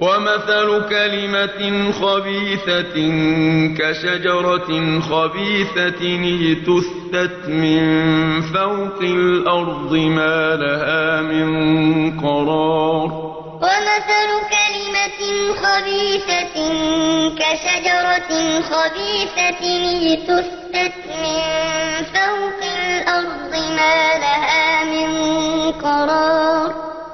ومثل كلمة خبيثة كشجرة خبيثة اجتثت من فوق الأرض ما لها من قرار ومثل كلمة خبيثة كشجرة خبيثة اجتثت من فوق الأرض ما لها من قرار